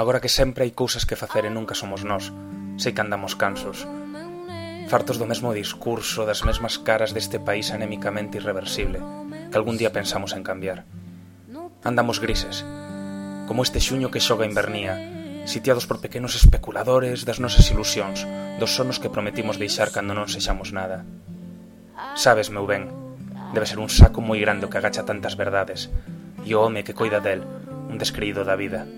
Agora que sempre hai cousas que facer e nunca somos nós. Sei que andamos cansos. Fartos do mesmo discurso, das mesmas caras deste país anémicamente irreversible, que algún día pensamos en cambiar. Andamos grises, como este xuño que xoga invernía, sitiados por pequenos especuladores das nosas ilusións, dos sonos que prometimos deixar cando non sexamos nada. Sabes, meu ben, debe ser un saco moi grande o que agacha tantas verdades, e o home que coida del, un descreído da vida.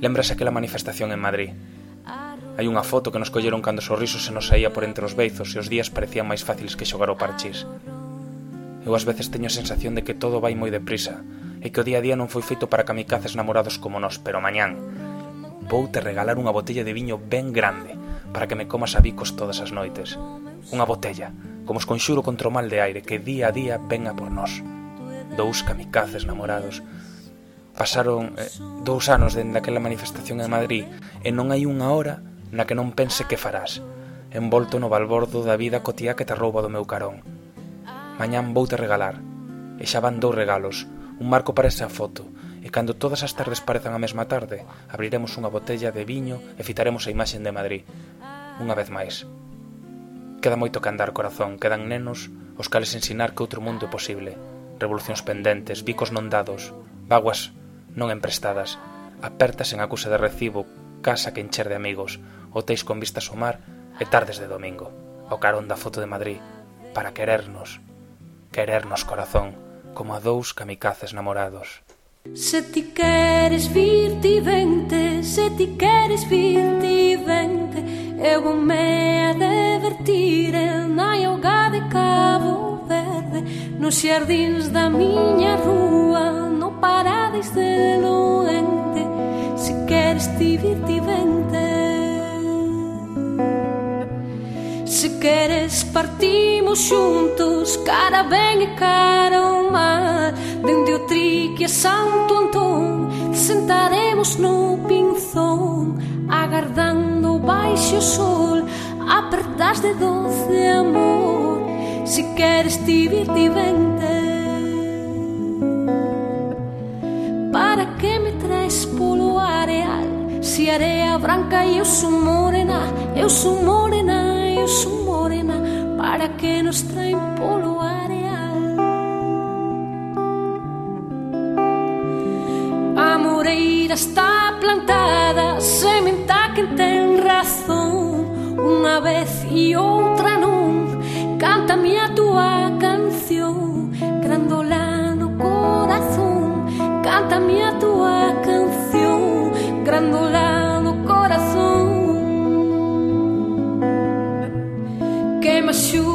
Lembras aquela manifestación en Madrid? Hai unha foto que nos colleron cando o sorriso se nos saía por entre os beizos e os días parecían máis fáciles que xogar o parchís. Eu ás veces teño a sensación de que todo vai moi deprisa e que o día a día non foi feito para kamikazes namorados como nós, pero mañán vou te regalar unha botella de viño ben grande para que me comas a bicos todas as noites. Unha botella, como os conxuro contra o mal de aire que día a día venga por nós. Dous kamikazes namorados Pasaron eh, dous anos dende aquela manifestación en Madrid e non hai unha hora na que non pense que farás, envolto no balbordo da vida cotía que te rouba do meu carón. Mañán voute regalar, e xa van dous regalos, un marco para esa foto, e cando todas as tardes parezan a mesma tarde, abriremos unha botella de viño e fitaremos a imaxen de Madrid. Unha vez máis. Queda moito que andar, corazón, quedan nenos os cales ensinar que outro mundo é posible. Revolucións pendentes, bicos non dados, vaguas non emprestadas, apertas en acusa de recibo, casa que encher de amigos, hotéis con vistas ao mar e tardes de domingo, o carón da foto de Madrid, para querernos, querernos corazón, como a dous kamikazes namorados. Se ti queres vir, ti vente, se ti queres vir, ti vente, eu vou me a divertir na yoga de Cabo Verde, nos xardins da miña rúa paradis del doente se queres divertir vente se queres partimos xuntos cara ben e cara ao mar. Dende o trique a Santo Antón sentaremos no pinzón agardando baixo o sol apertas de doce amor. Se queres divertir vente espolo areal. Se areia branca eu sou morena Eu sou morena, eu sou morena Para que nos traen polo areal? A moreira está plantada Sementa que ten razón. Unha vez e outra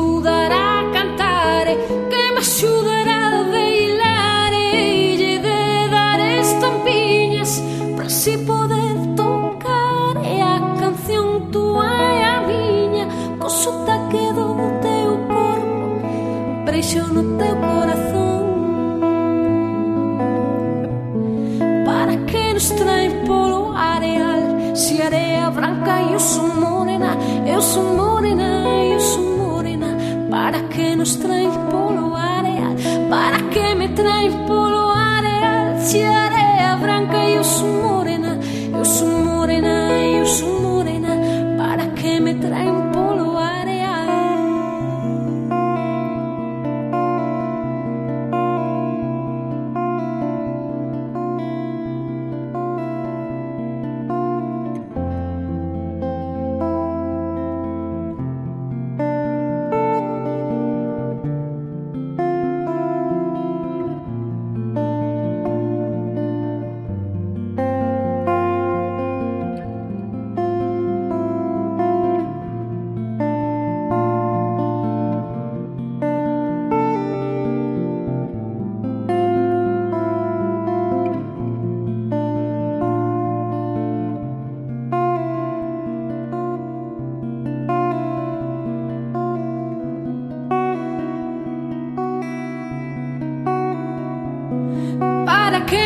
axudará a cantar que me axudará a bailar. E lle de dar estampiñas para si poder tocar e a canción tua e a miña. Co que do teu corpo preixo no teu corazón. Para que nos traen polo areal se si area branca e eu sou morena eu sou morena. Nos traem polo areal Para que me traem polo areal Se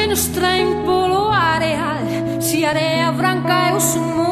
meno strempolo areal, se areia branca é o sumo.